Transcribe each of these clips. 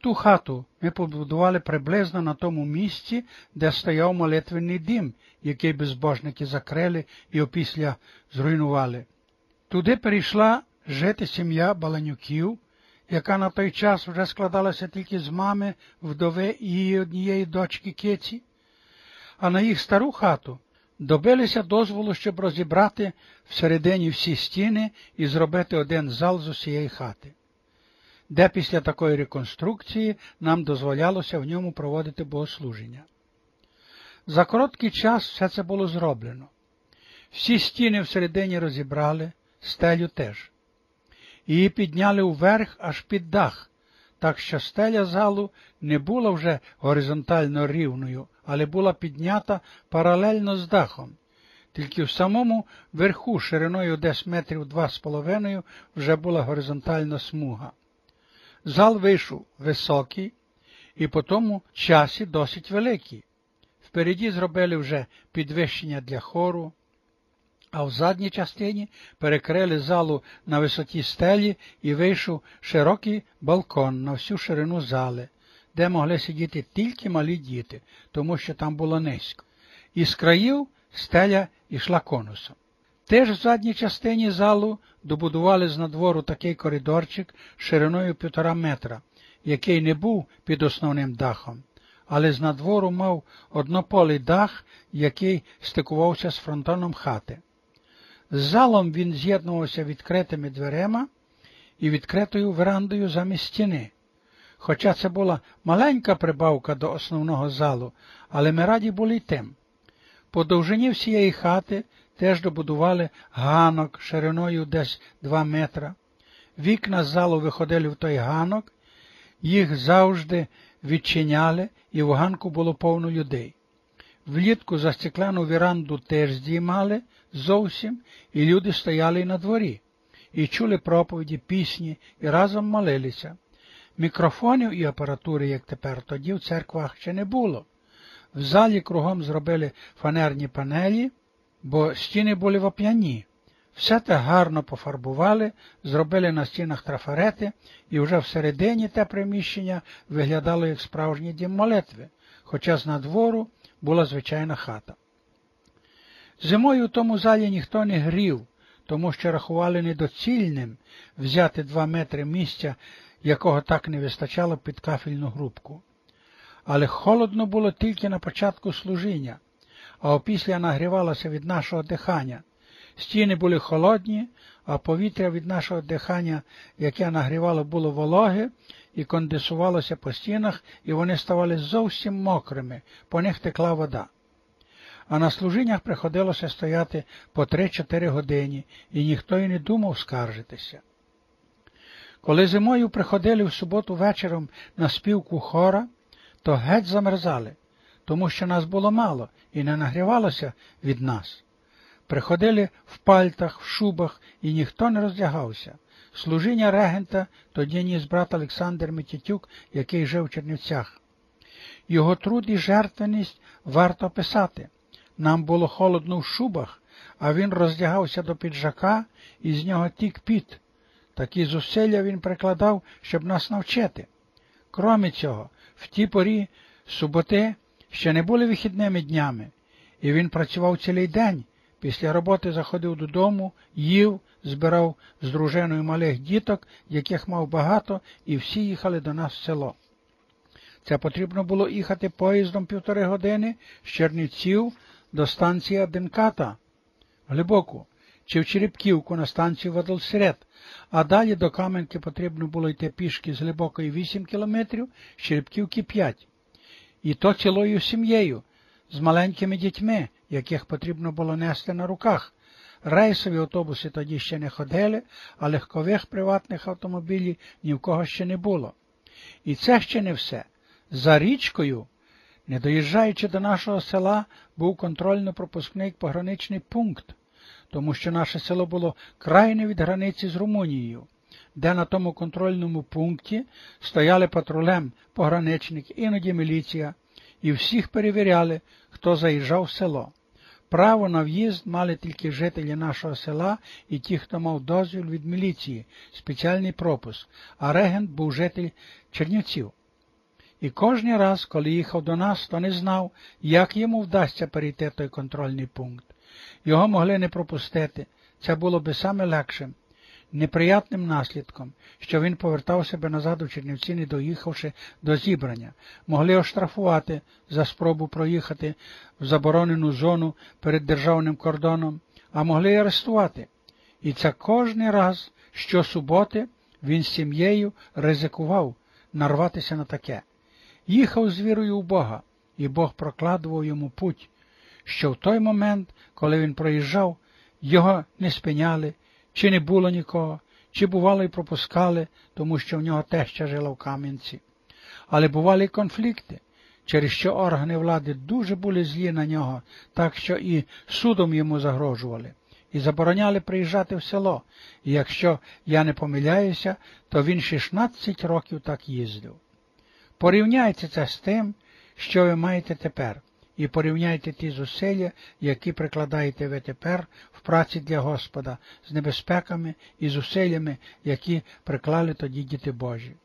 Ту хату. Ми побудували приблизно на тому місці, де стояв молитвенний дім, який безбожники закрили і опісля зруйнували. Туди перейшла жити сім'я Баланюків, яка на той час вже складалася тільки з мами, вдови і її однієї дочки Кеці, а на їх стару хату добилися дозволу, щоб розібрати всередині всі стіни і зробити один зал з усієї хати, де після такої реконструкції нам дозволялося в ньому проводити богослуження. За короткий час все це було зроблено. Всі стіни всередині розібрали, стелю теж. Її підняли вверх аж під дах, так що стеля залу не була вже горизонтально рівною, але була піднята паралельно з дахом. Тільки в самому верху шириною десь метрів два з половиною вже була горизонтальна смуга. Зал вийшов високий і по тому часі досить великий. Впереді зробили вже підвищення для хору, а в задній частині перекрили залу на висоті стелі і вийшов широкий балкон на всю ширину зали, де могли сидіти тільки малі діти, тому що там було низько. Із країв стеля йшла конусом. Теж в задній частині залу добудували з надвору такий коридорчик шириною півтора метра, який не був під основним дахом, але з надвору мав однополий дах, який стикувався з фронтоном хати. З залом він з'єднувався відкритими дверима і відкритою верандою замість стіни. Хоча це була маленька прибавка до основного залу, але ми раді були й тим. По довжині всієї хати теж добудували ганок шириною десь два метра. Вікна з залу виходили в той ганок, їх завжди відчиняли, і в ганку було повно людей. Влітку за стекляну віранду теж здіймали зовсім, і люди стояли на дворі, і чули проповіді, пісні, і разом молилися. Мікрофонів і апаратури, як тепер, тоді в церквах ще не було. В залі кругом зробили фанерні панелі, бо стіни були вап'яні. Все те гарно пофарбували, зробили на стінах трафарети, і вже всередині те приміщення виглядало як справжній дім молитви, хоча з надвору була звичайна хата. Зимою в тому залі ніхто не грів, тому що рахували недоцільним взяти два метри місця, якого так не вистачало під кафельну грубку. Але холодно було тільки на початку служіння, а опісля нагрівалося від нашого дихання. Стіни були холодні, а повітря від нашого дихання, яке нагрівало, було вологе і конденсувалося по стінах, і вони ставали зовсім мокрими, по них текла вода. А на служіннях приходилося стояти по 3-4 години, і ніхто й не думав скаржитися. Коли зимою приходили в суботу вечором на співку хора, то геть замерзали, тому що нас було мало і не нагрівалося від нас. Приходили в пальтах, в шубах, і ніхто не роздягався. Служіння регента тоді ніс брат Олександр Митітюк, який жив в Чернівцях. Його труд і жертвеність варто писати. Нам було холодно в шубах, а він роздягався до піджака і з нього тік піт. Такі зусилля він прикладав, щоб нас навчити. Кромі цього, в ті порі суботи ще не були вихідними днями, і він працював цілий день. Після роботи заходив додому, їв, збирав з дружиною малих діток, яких мав багато, і всі їхали до нас в село. Це потрібно було їхати поїздом півтори години з Чернівців до станції Аденката, глибоку, чи в Черепківку на станцію Вадолсерет, а далі до Кам'янки потрібно було йти пішки з глибокої 8 кілометрів, з Черепківки 5. І то цілою сім'єю, з маленькими дітьми, яких потрібно було нести на руках. Рейсові автобуси тоді ще не ходили, а легкових приватних автомобілів ні в кого ще не було. І це ще не все. За річкою, не доїжджаючи до нашого села, був контрольно-пропускний пограничний пункт, тому що наше село було крайне від границі з Румунією, де на тому контрольному пункті стояли патрулем пограничники, іноді міліція, і всіх перевіряли, хто заїжджав в село. Право на в'їзд мали тільки жителі нашого села і ті, хто мав дозвіл від міліції, спеціальний пропуск, а регент був житель Чернівців. І кожен раз, коли їхав до нас, то не знав, як йому вдасться перейти той контрольний пункт. Його могли не пропустити. Це було би саме легшим, неприятним наслідком, що він повертав себе назад у Чернівці, не доїхавши до зібрання, могли оштрафувати за спробу проїхати в заборонену зону перед державним кордоном, а могли арестувати. І це кожний раз, щосуботи, він з сім'єю ризикував нарватися на таке. Їхав з вірою в Бога, і Бог прокладував йому путь, що в той момент, коли він проїжджав, його не спиняли, чи не було нікого, чи бувало й пропускали, тому що в нього теща жила в Кам'янці. Але бували й конфлікти, через що органи влади дуже були злі на нього, так що і судом йому загрожували, і забороняли приїжджати в село, і якщо я не помиляюся, то він 16 років так їздив. Порівняйте це з тим, що ви маєте тепер і порівняйте ті зусилля, які прикладаєте ви тепер в праці для Господа, з небезпеками і зусиллями, які приклали тоді діти Божі.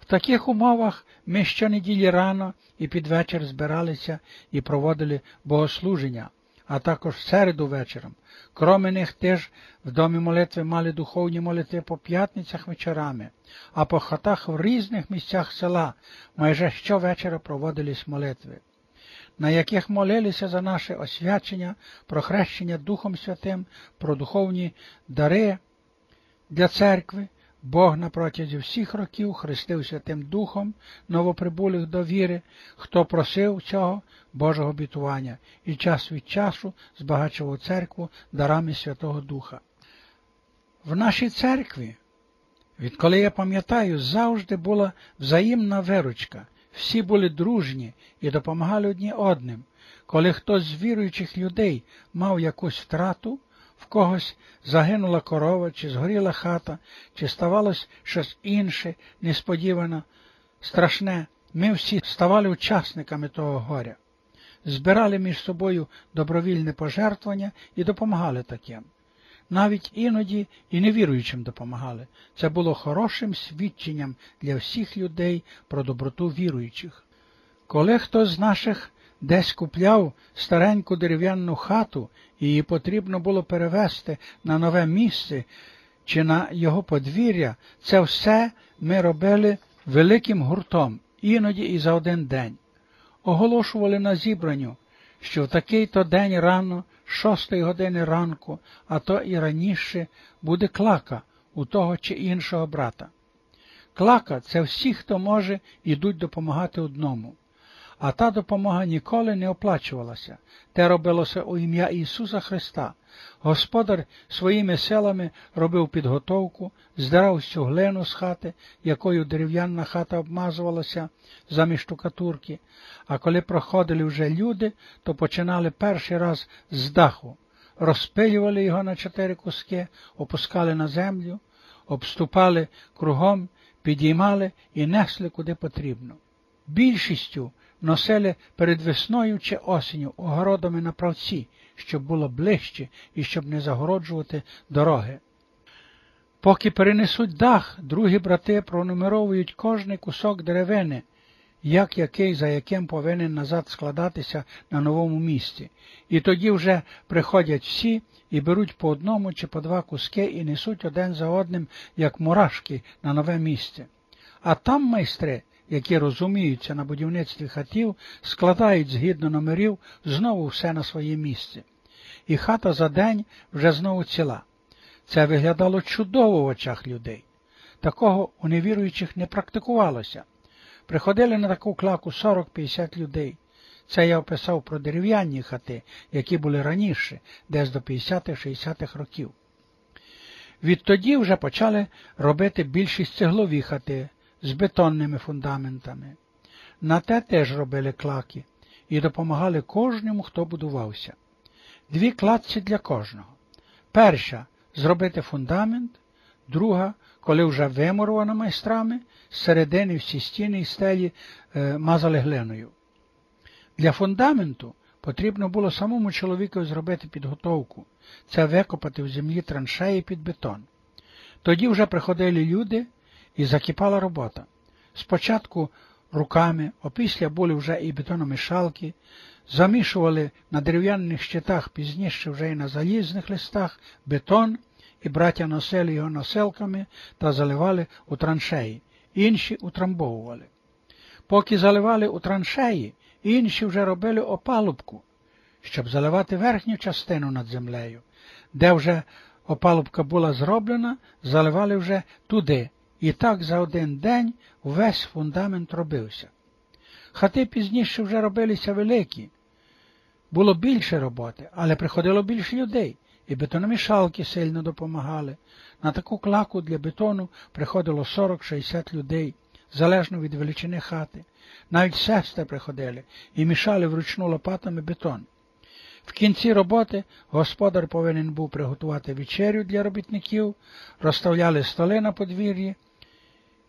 В таких умовах ми щонеділі рано і під вечір збиралися і проводили богослуження, а також в середу вечором. Кроме них теж в домі молитви мали духовні молитви по п'ятницях вечорами, а по хатах в різних місцях села майже щовечора проводились молитви на яких молилися за наше освячення, про хрещення Духом Святим, про духовні дари для церкви, Бог на протязі всіх років хрестив Святим Духом новоприбулих до віри, хто просив цього Божого бітування і час від часу збагачував церкву дарами Святого Духа. В нашій церкві, відколи я пам'ятаю, завжди була взаємна виручка, всі були дружні і допомагали одні одним. Коли хтось з віруючих людей мав якусь втрату, в когось загинула корова, чи згоріла хата, чи ставалось щось інше, несподіване, страшне, ми всі ставали учасниками того горя, збирали між собою добровільне пожертвування і допомагали таким навіть іноді і невіруючим допомагали. Це було хорошим свідченням для всіх людей про доброту віруючих. Коли хтось з наших десь купляв стареньку дерев'яну хату і її потрібно було перевести на нове місце чи на його подвір'я, це все ми робили великим гуртом, іноді і за один день. Оголошували на зібранню, що в такий то день рано шостої години ранку, а то і раніше, буде клака у того чи іншого брата. Клака це всі, хто може, ідуть допомагати одному. А та допомога ніколи не оплачувалася. Те робилося у ім'я Ісуса Христа. Господар своїми силами робив підготовку, здирав всю глину з хати, якою дерев'яна хата обмазувалася замість штукатурки, а коли проходили вже люди, то починали перший раз з даху, розпилювали його на чотири куски, опускали на землю, обступали кругом, підіймали і несли куди потрібно. Більшістю носили перед весною чи осінню огородами на правці, щоб було ближче і щоб не загороджувати дороги. Поки перенесуть дах, другі брати пронумеровують кожний кусок деревини, як який за яким повинен назад складатися на новому місці, і тоді вже приходять всі і беруть по одному чи по два куски і несуть один за одним, як мурашки, на нове місце. А там майстри які розуміються на будівництві хатів, складають згідно номерів знову все на своє місце. І хата за день вже знову ціла. Це виглядало чудово в очах людей. Такого у невіруючих не практикувалося. Приходили на таку клаку 40-50 людей. Це я описав про дерев'яні хати, які були раніше, десь до 50-60-х років. Відтоді вже почали робити більшість цеглові хати, з бетонними фундаментами. На те теж робили клаки і допомагали кожному, хто будувався. Дві кладці для кожного. Перша зробити фундамент, друга, коли вже вимурувана майстрами, з середини всі стіни і стелі е, мазали глиною. Для фундаменту потрібно було самому чоловікові зробити підготовку, це викопати в землі траншеї під бетон. Тоді вже приходили люди і закипала робота. Спочатку руками, опісля були вже і бетономішалки, замішували на дерев'яних щитах, пізніше вже і на залізних листах бетон, і браття носили його населками та заливали у траншеї, інші утрамбовували. Поки заливали у траншеї, інші вже робили опалубку, щоб заливати верхню частину над землею, де вже опалубка була зроблена, заливали вже туди, і так за один день увесь фундамент робився. Хати пізніше вже робилися великі. Було більше роботи, але приходило більше людей, і бетономішалки сильно допомагали. На таку клаку для бетону приходило 40-60 людей, залежно від величини хати. Навіть сестри приходили і мішали вручну лопатами бетон. В кінці роботи господар повинен був приготувати вечерю для робітників, розставляли столи на подвір'ї,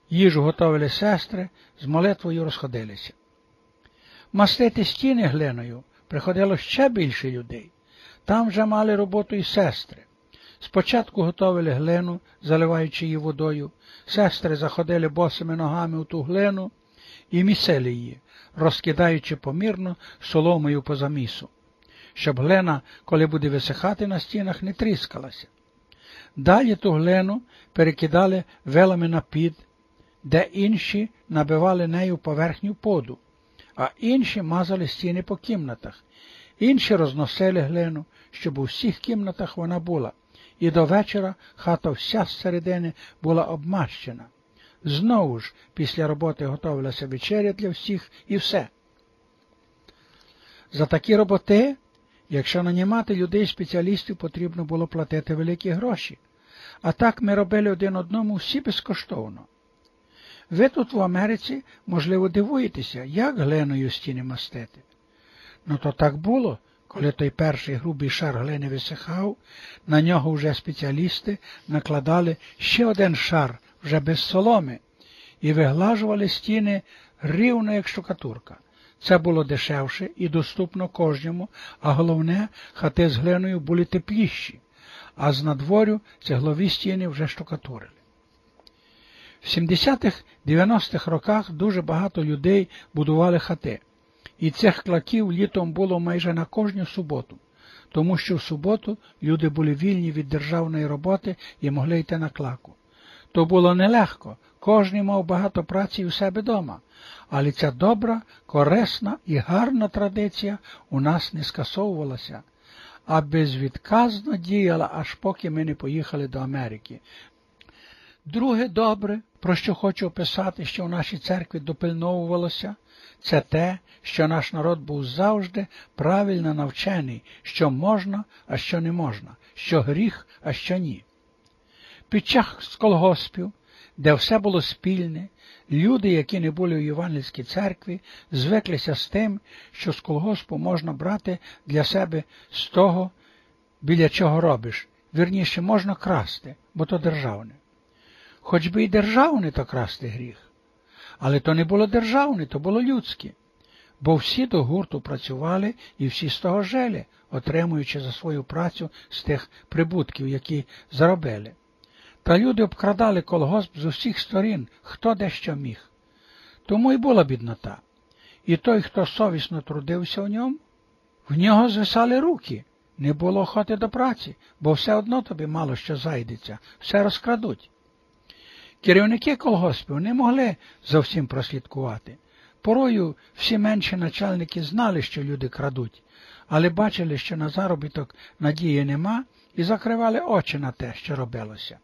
їжу готовили сестри, з молитвою розходилися. Мастити стіни глиною приходило ще більше людей. Там вже мали роботу і сестри. Спочатку готовили глину, заливаючи її водою. Сестри заходили босими ногами у ту глину і місили її, розкидаючи помірно соломою по замісу, щоб глина, коли буде висихати на стінах, не тріскалася. Далі ту глину перекидали велами на під, де інші набивали нею поверхню поду, а інші мазали стіни по кімнатах, інші розносили глину, щоб у всіх кімнатах вона була, і до вечора хата вся зсередини була обмащена. Знову ж, після роботи готувалася вечеря для всіх і все. За такі роботи, якщо нанімати людей спеціалістів, потрібно було платити великі гроші. А так ми робили один одному всі безкоштовно. Ви тут в Америці, можливо, дивуєтеся, як глиною стіни мастити. Ну то так було, коли той перший грубий шар глини висихав, на нього вже спеціалісти накладали ще один шар вже без соломи, і виглажували стіни рівно, як штукатурка. Це було дешевше і доступно кожному, а головне, хати з глиною були тепліші, а з надворю цеглові стіни вже штукатурили. В 70-х, 90-х роках дуже багато людей будували хати, і цих клаків літом було майже на кожну суботу, тому що в суботу люди були вільні від державної роботи і могли йти на клаку. То було нелегко, кожен мав багато праці у себе дома, але ця добра, корисна і гарна традиція у нас не скасовувалася, а безвідказно діяла, аж поки ми не поїхали до Америки. Друге добре, про що хочу описати, що в нашій церкві допильновувалося, це те, що наш народ був завжди правильно навчений, що можна, а що не можна, що гріх, а що ні. Під час колгоспів, де все було спільне, люди, які не були у Євангельській церкві, звиклися з тим, що з колгоспу можна брати для себе з того, біля чого робиш. Вірніше, можна красти, бо то державне. Хоч би і державне, то красти гріх. Але то не було державне, то було людське. Бо всі до гурту працювали і всі з того жили, отримуючи за свою працю з тих прибутків, які заробили. Та люди обкрадали колгосп з усіх сторін, хто дещо міг. Тому й була біднота. І той, хто совісно трудився в ньому, в нього звисали руки, не було охоти до праці, бо все одно тобі мало що зайдеться, все розкрадуть. Керівники колгоспів не могли зовсім прослідкувати. Порою всі менші начальники знали, що люди крадуть, але бачили, що на заробіток надії нема, і закривали очі на те, що робилося.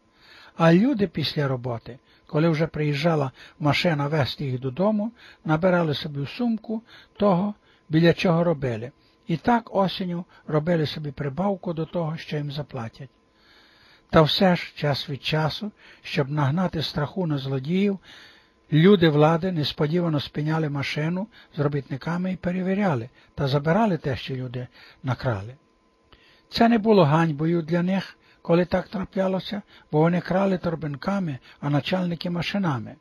А люди після роботи, коли вже приїжджала машина вести їх додому, набирали собі в сумку того, біля чого робили, і так осінню робили собі прибавку до того, що їм заплатять. Та все ж час від часу, щоб нагнати страху на злодіїв, люди влади несподівано спиняли машину з робітниками і перевіряли та забирали те, що люди накрали. Це не було ганьбою для них, коли так траплялося, бо вони крали торбинками, а начальники машинами.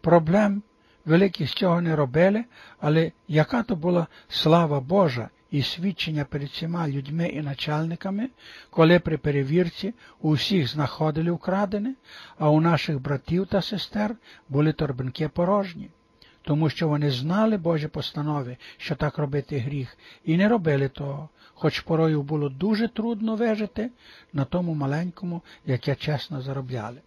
Проблем великих з цього не робили, але яка то була слава Божа і свідчення перед всіма людьми і начальниками, коли при перевірці у всіх знаходили вкрадене, а у наших братів та сестер були торбинки порожні. тому що вони знали Божі постанови, що так робити гріх, і не робили того, хоч порою було дуже трудно вижити на тому маленькому, яке чесно заробляли.